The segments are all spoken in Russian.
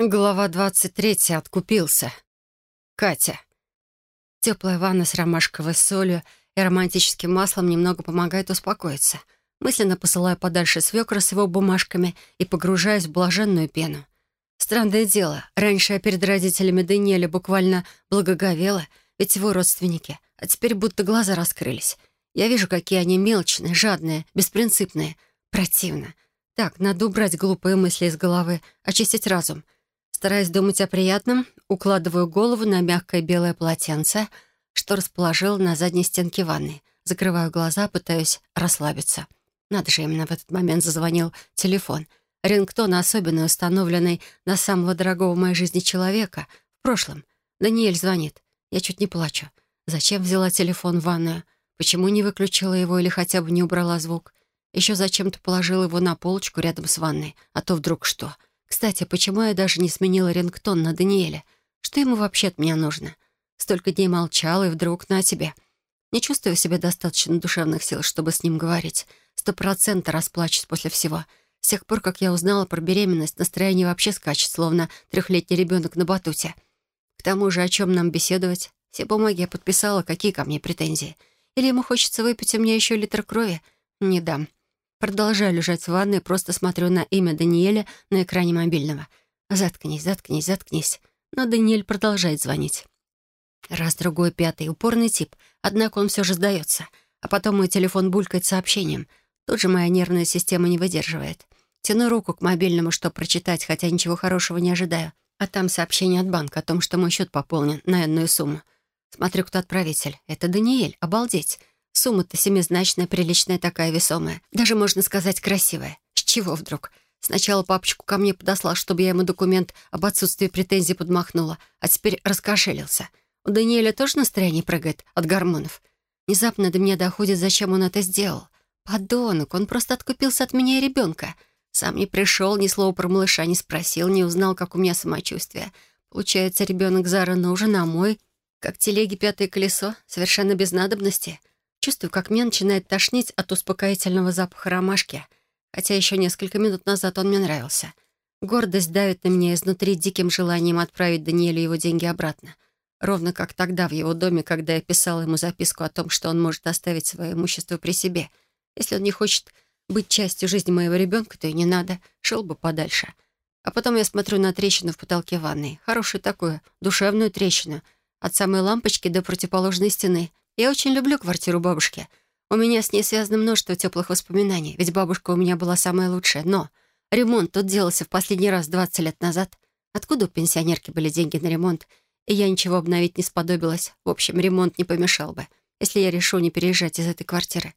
Глава 23. Откупился. Катя. Теплая ванна с ромашковой солью и романтическим маслом немного помогает успокоиться. Мысленно посылаю подальше свекра с его бумажками и погружаюсь в блаженную пену. Странное дело, раньше я перед родителями Даниэля буквально благоговела, ведь его родственники, а теперь будто глаза раскрылись. Я вижу, какие они мелочные, жадные, беспринципные. Противно. Так, надо убрать глупые мысли из головы, очистить разум — Стараясь думать о приятном, укладываю голову на мягкое белое полотенце, что расположил на задней стенке ванны. Закрываю глаза, пытаюсь расслабиться. Надо же, именно в этот момент зазвонил телефон. Рингтон, особенно установленный на самого дорогого в моей жизни человека. В прошлом. Даниэль звонит. Я чуть не плачу. Зачем взяла телефон в ванную? Почему не выключила его или хотя бы не убрала звук? Еще зачем-то положила его на полочку рядом с ванной. А то вдруг что? — кстати, почему я даже не сменила рингтон на Даниэля? Что ему вообще от меня нужно? Столько дней молчал, и вдруг на тебе. Не чувствую в себе достаточно душевных сил, чтобы с ним говорить. Сто процентов расплачусь после всего. С тех пор, как я узнала про беременность, настроение вообще скачет, словно трехлетний ребенок на батуте. К тому же, о чем нам беседовать? Все бумаги я подписала, какие ко мне претензии? Или ему хочется выпить у меня еще литр крови? Не дам. Продолжаю лежать в ванной, просто смотрю на имя Даниэля на экране мобильного. Заткнись, заткнись, заткнись. Но Даниэль продолжает звонить. Раз, другой, пятый. Упорный тип. Однако он все же сдается. А потом мой телефон булькает сообщением. Тут же моя нервная система не выдерживает. Тяну руку к мобильному, чтобы прочитать, хотя ничего хорошего не ожидаю. А там сообщение от банка о том, что мой счет пополнен на энную сумму. Смотрю, кто отправитель. Это Даниэль. Обалдеть. Сумма-то семизначная, приличная такая, весомая. Даже, можно сказать, красивая. С чего вдруг? Сначала папочку ко мне подослал, чтобы я ему документ об отсутствии претензий подмахнула, а теперь раскошелился. У Даниэля тоже настроение прыгает от гормонов. Внезапно до меня доходит, зачем он это сделал. Подонок, он просто откупился от меня и ребенка. Сам не пришел, ни слова про малыша не спросил, не узнал, как у меня самочувствие. Получается, ребенок Зара нужен, а мой, как телеги пятое колесо, совершенно без надобности. Чувствую, как меня начинает тошнить от успокоительного запаха ромашки, хотя еще несколько минут назад он мне нравился. Гордость давит на меня изнутри диким желанием отправить Даниэлю его деньги обратно. Ровно как тогда в его доме, когда я писала ему записку о том, что он может оставить свое имущество при себе. Если он не хочет быть частью жизни моего ребенка, то и не надо, шел бы подальше. А потом я смотрю на трещину в потолке ванной. Хорошую такую, душевную трещину. От самой лампочки до противоположной стены. Я очень люблю квартиру бабушки. У меня с ней связано множество теплых воспоминаний, ведь бабушка у меня была самая лучшая. Но ремонт тут делался в последний раз 20 лет назад. Откуда у пенсионерки были деньги на ремонт? И я ничего обновить не сподобилась. В общем, ремонт не помешал бы, если я решу не переезжать из этой квартиры.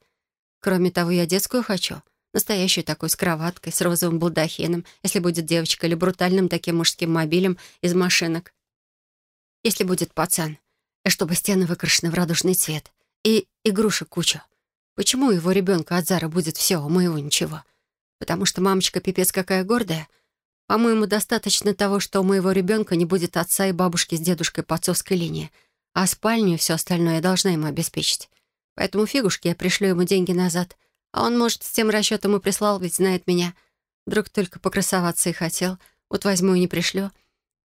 Кроме того, я детскую хочу. Настоящую такую, с кроваткой, с розовым балдахином, если будет девочка, или брутальным таким мужским мобилем из машинок. Если будет пацан — и чтобы стены выкрашены в радужный цвет, и игрушек кучу. Почему у его ребенка от Зары будет все, а моего ничего? Потому что мамочка пипец какая гордая? По-моему, достаточно того, что у моего ребенка не будет отца и бабушки с дедушкой по отцовской линии, а спальню и все остальное я должна ему обеспечить. Поэтому фигушки я пришлю ему деньги назад, а он, может, с тем расчетом и прислал, ведь знает меня. Вдруг только покрасоваться и хотел, вот возьму и не пришлю,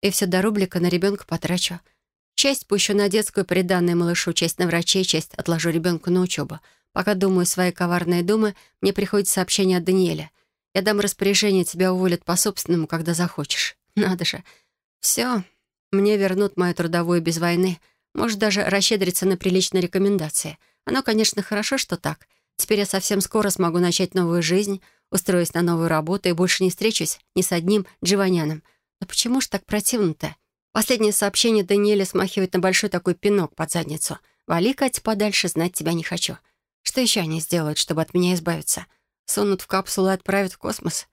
и все до рублика на ребенка потрачу — Часть пущу на детскую, приданную малышу, часть на врачей, часть отложу ребенку на учебу. Пока думаю свои коварные думы, мне приходит сообщение от Даниэля. Я дам распоряжение, тебя уволят по-собственному, когда захочешь. Надо же. Все. Мне вернут мою трудовую без войны. Может, даже расщедриться на приличные рекомендации. Оно, конечно, хорошо, что так. Теперь я совсем скоро смогу начать новую жизнь, устроюсь на новую работу и больше не встречусь ни с одним Дживаняном. Но почему ж так противно-то? Последнее сообщение Даниэля смахивает на большой такой пинок под задницу. «Вали, Катя, подальше, знать тебя не хочу». Что еще они сделают, чтобы от меня избавиться? Сунут в капсулу и отправят в космос?